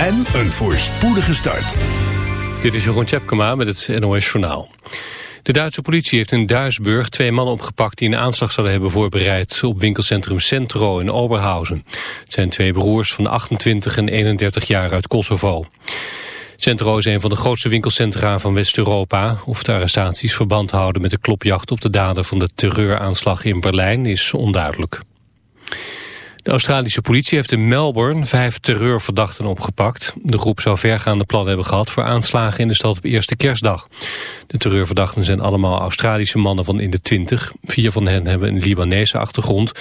en een voorspoedige start. Dit is Jeroen Tjepkema met het NOS Journaal. De Duitse politie heeft in Duisburg twee mannen opgepakt... die een aanslag zouden hebben voorbereid op winkelcentrum Centro in Oberhausen. Het zijn twee broers van 28 en 31 jaar uit Kosovo. Centro is een van de grootste winkelcentra van West-Europa. Of de arrestaties verband houden met de klopjacht op de dader van de terreuraanslag in Berlijn is onduidelijk. De Australische politie heeft in Melbourne vijf terreurverdachten opgepakt. De groep zou vergaande plannen hebben gehad voor aanslagen in de stad op eerste kerstdag. De terreurverdachten zijn allemaal Australische mannen van in de twintig. Vier van hen hebben een Libanese achtergrond.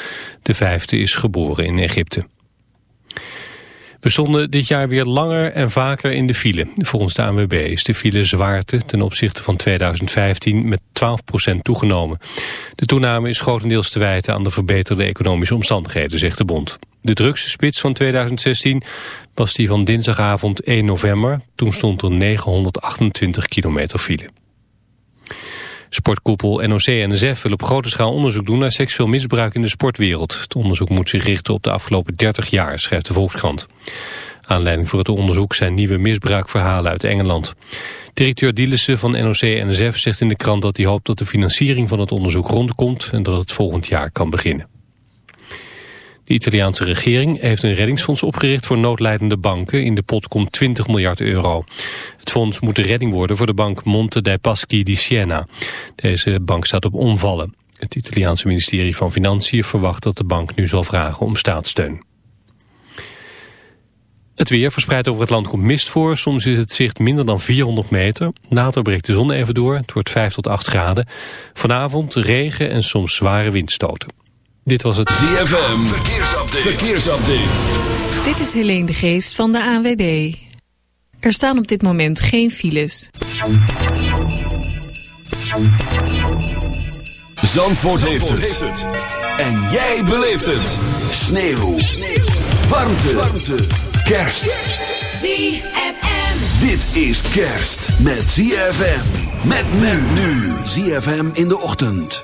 De vijfde is geboren in Egypte. We stonden dit jaar weer langer en vaker in de file. Volgens de ANWB is de file zwaarte ten opzichte van 2015 met 12% toegenomen. De toename is grotendeels te wijten aan de verbeterde economische omstandigheden, zegt de bond. De drukste spits van 2016 was die van dinsdagavond 1 november. Toen stond er 928 kilometer file. Sportkoepel NOC-NSF wil op grote schaal onderzoek doen naar seksueel misbruik in de sportwereld. Het onderzoek moet zich richten op de afgelopen 30 jaar, schrijft de Volkskrant. Aanleiding voor het onderzoek zijn nieuwe misbruikverhalen uit Engeland. Directeur Dielissen van NOC-NSF zegt in de krant dat hij hoopt dat de financiering van het onderzoek rondkomt en dat het volgend jaar kan beginnen. De Italiaanse regering heeft een reddingsfonds opgericht voor noodlijdende banken. In de pot komt 20 miljard euro. Het fonds moet de redding worden voor de bank Monte dei Paschi di Siena. Deze bank staat op omvallen. Het Italiaanse ministerie van Financiën verwacht dat de bank nu zal vragen om staatssteun. Het weer verspreid over het land komt mist voor. Soms is het zicht minder dan 400 meter. Later breekt de zon even door. Het wordt 5 tot 8 graden. Vanavond regen en soms zware windstoten. Dit was het ZFM. Verkeersupdate. Verkeersupdate. Dit is Helene de Geest van de ANWB. Er staan op dit moment geen files. Zandvoort, heeft, het. En jij beleeft het. Sneeuw. Sneeuw. Warmte. Warmte. Kerst. ZFM. Dit is kerst met ZFM. Met men nu. ZFM in de ochtend.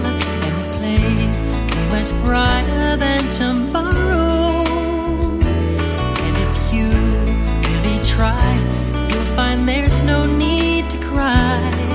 place is much brighter than tomorrow. And if you really try you'll find there's no need to cry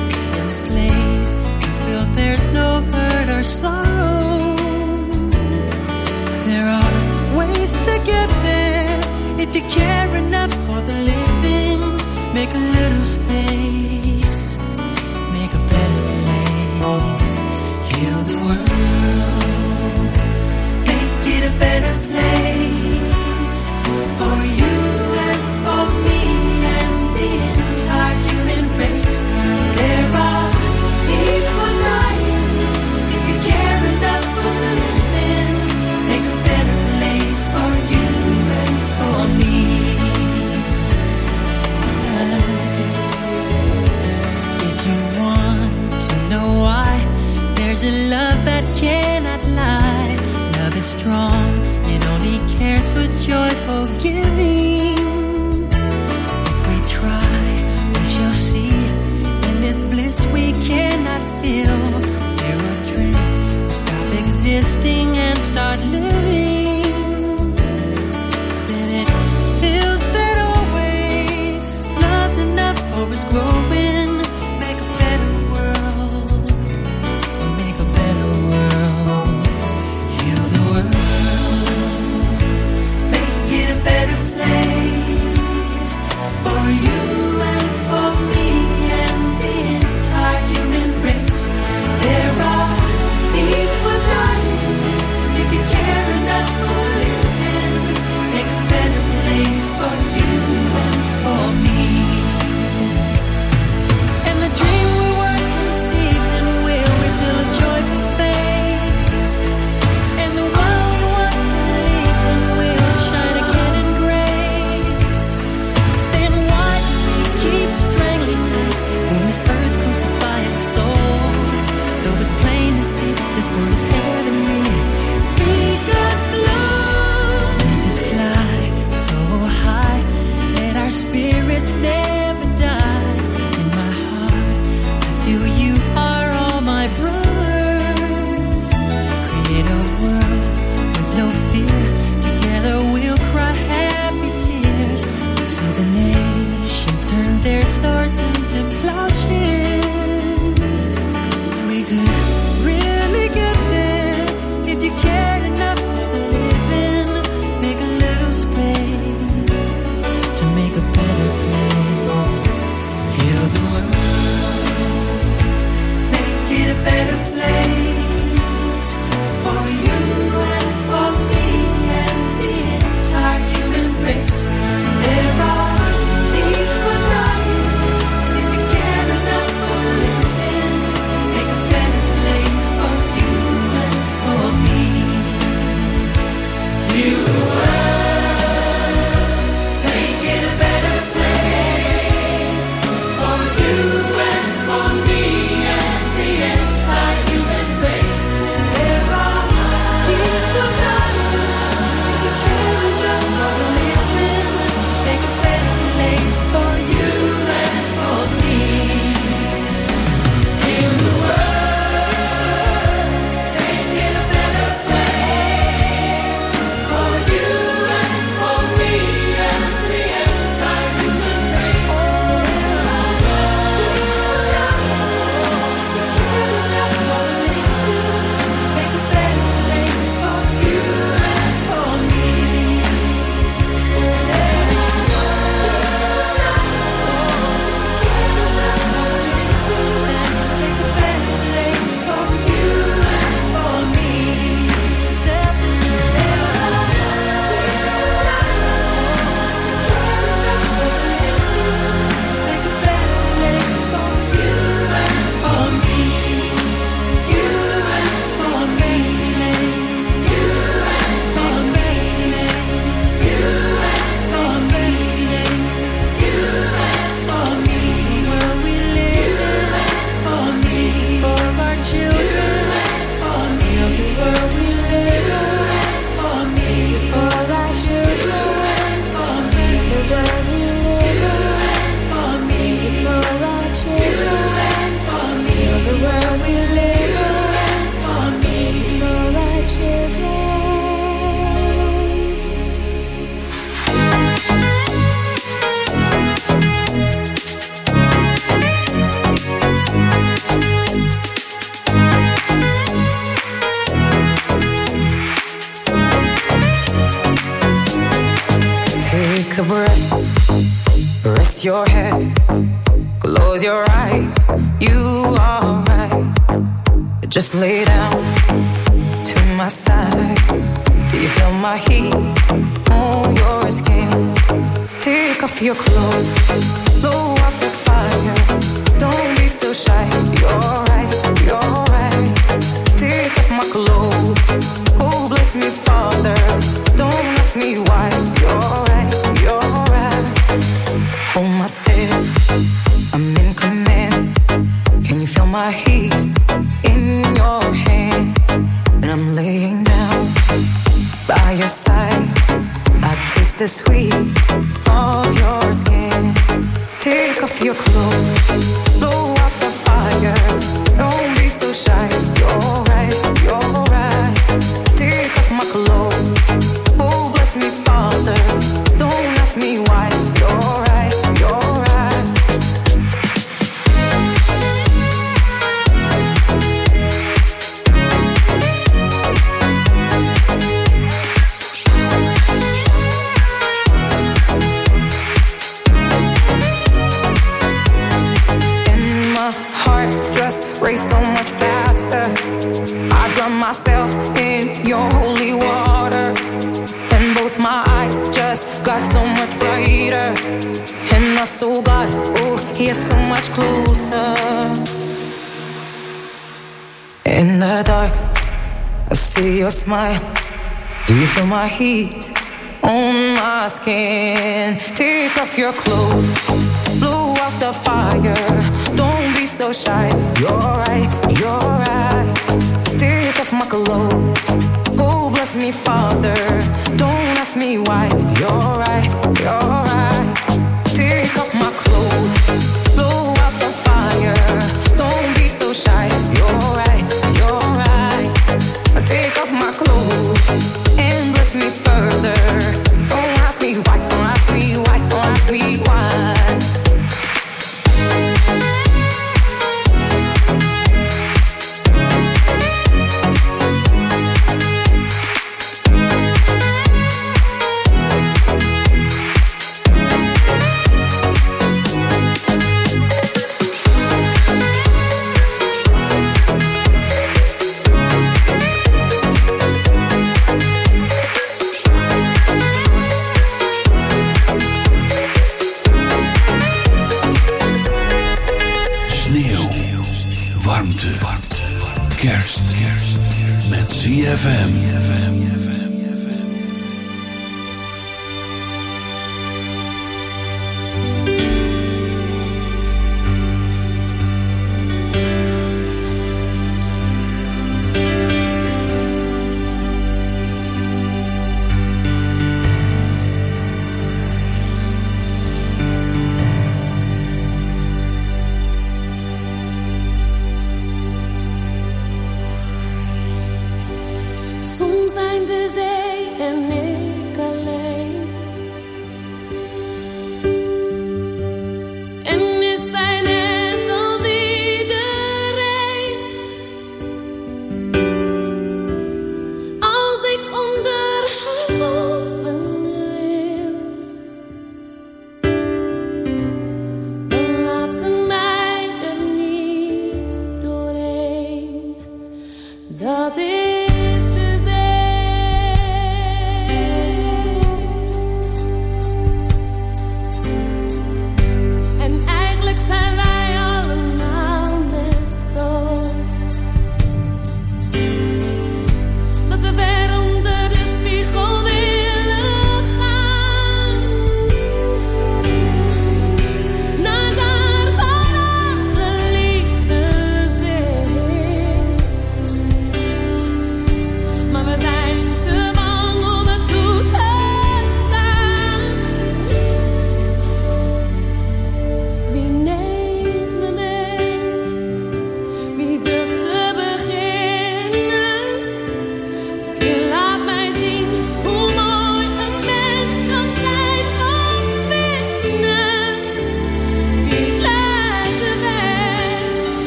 me,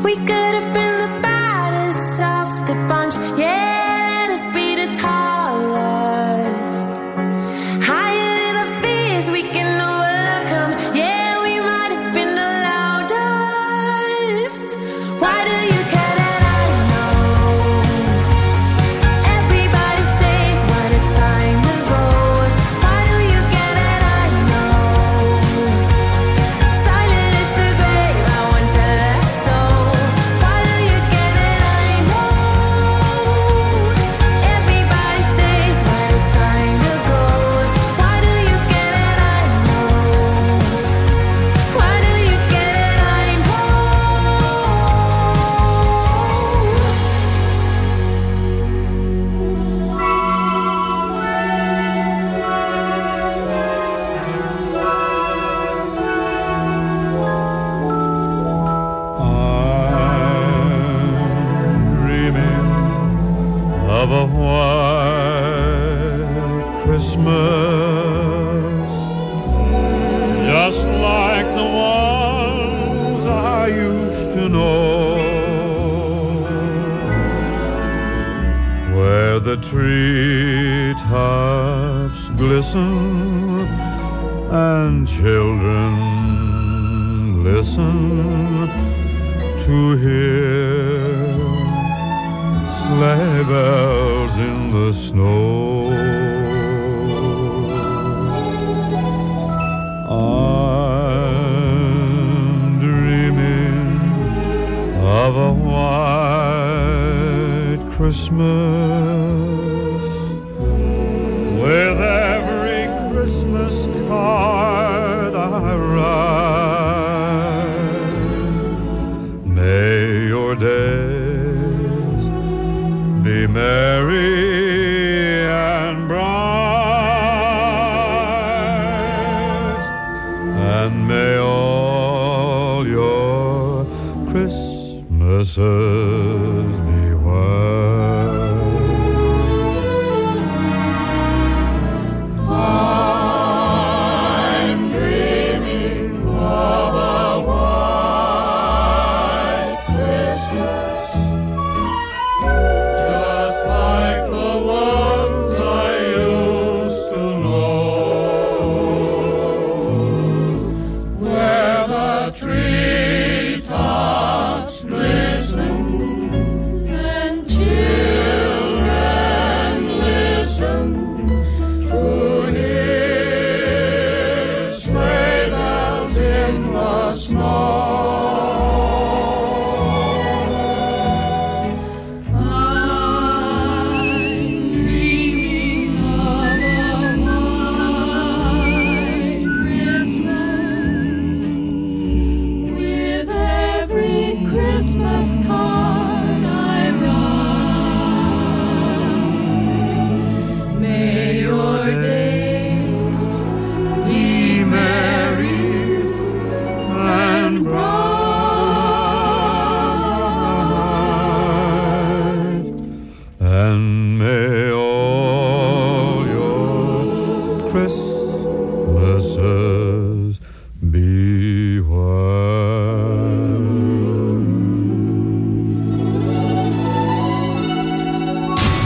We could have been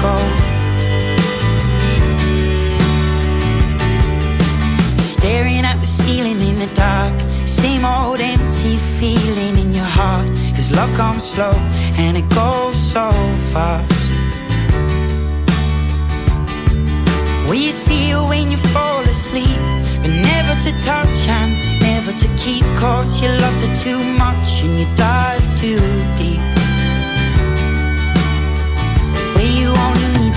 go. Staring at the ceiling in the dark, same old empty feeling in your heart. Cause love comes slow and it goes so fast. Will you see you when you fall asleep? But never to touch and never to keep caught. You loved her too much and you dive too deep.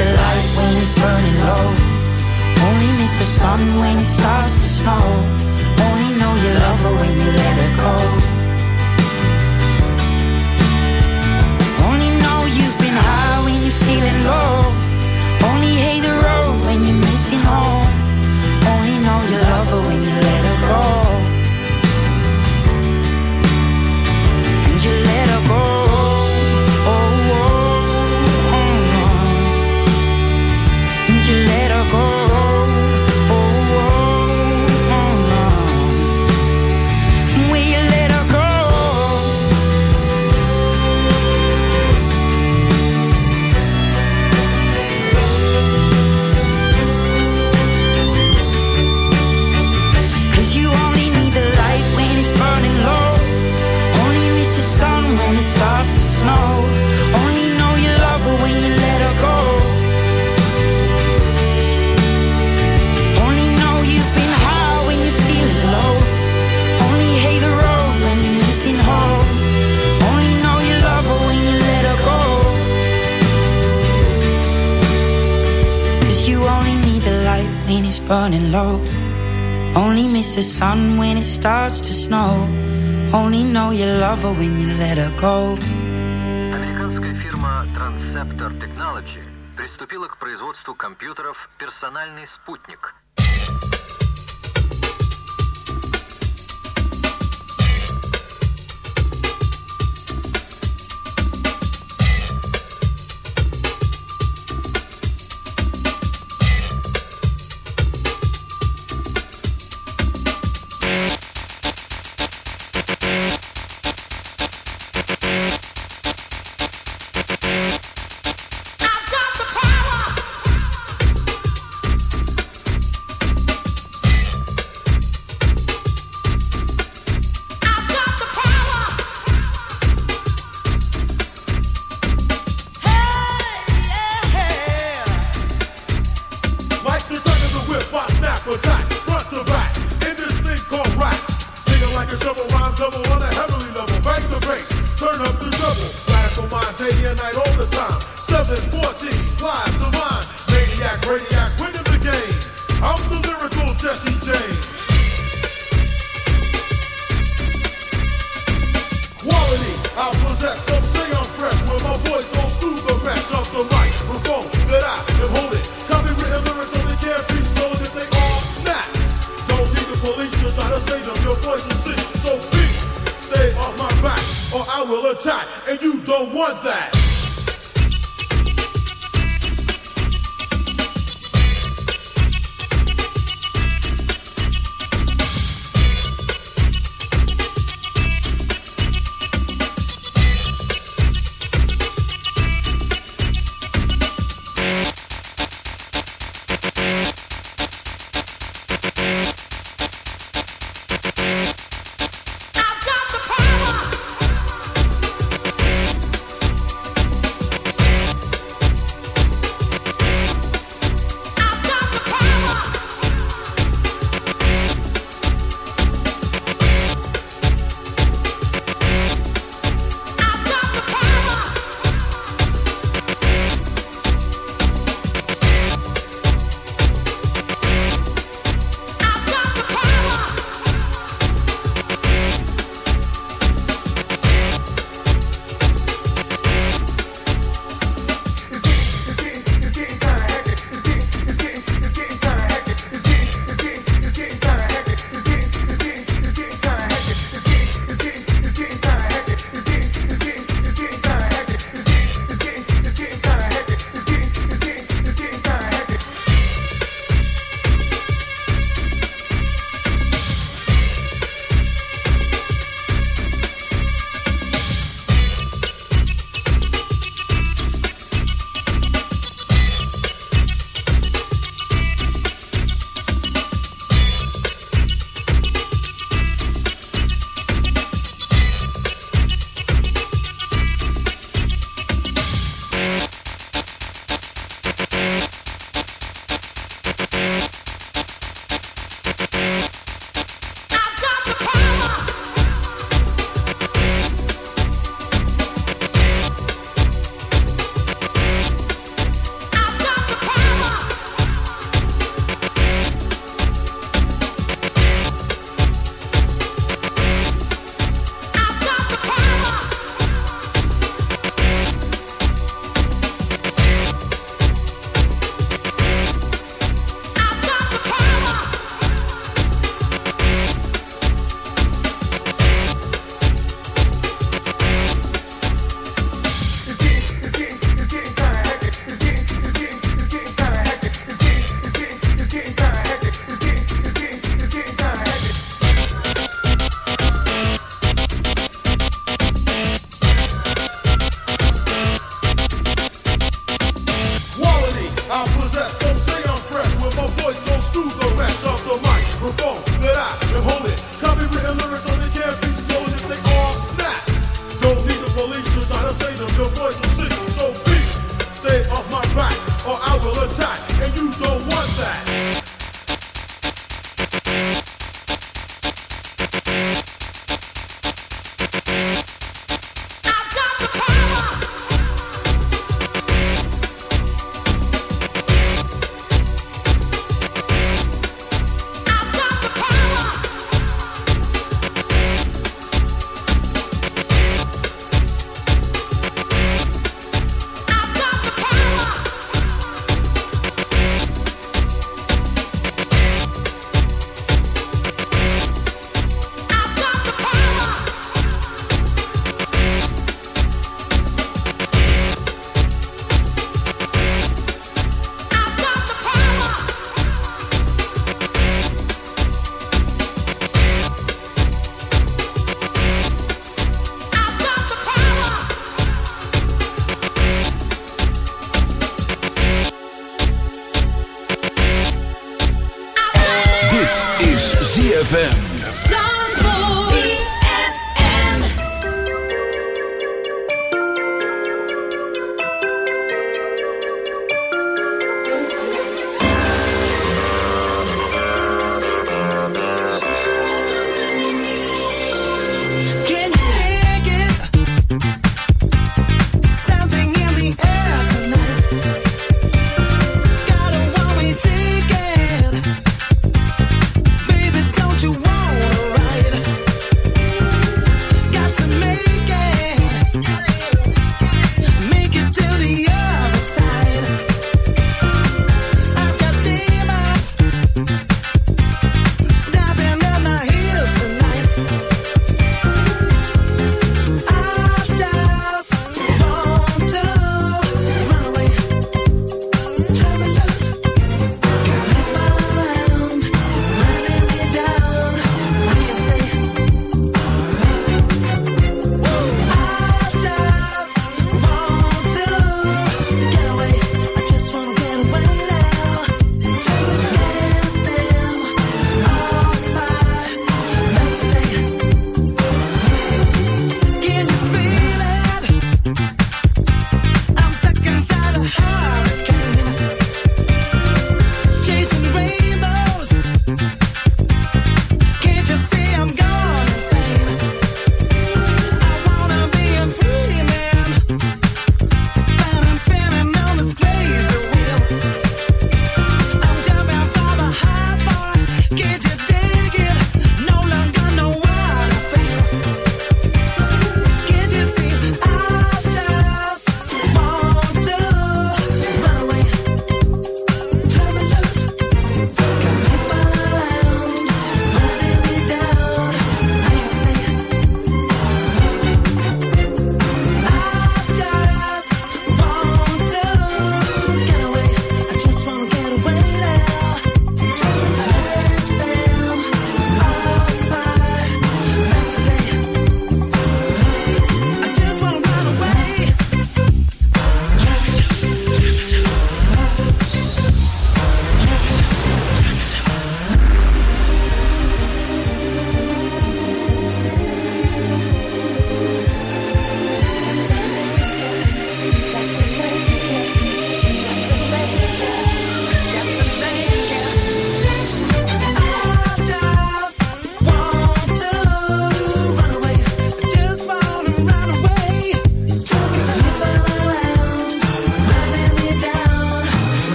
the light when it's burning low. Only miss the sun when it starts to snow. Only know you love her when you let her go. burning low. Only miss the sun when it starts to snow. Only know you love her when you let her go. Американская фирма Transceptor Technology приступила к производству компьютеров «Персональный спутник»,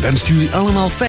Wenst jullie allemaal fijn.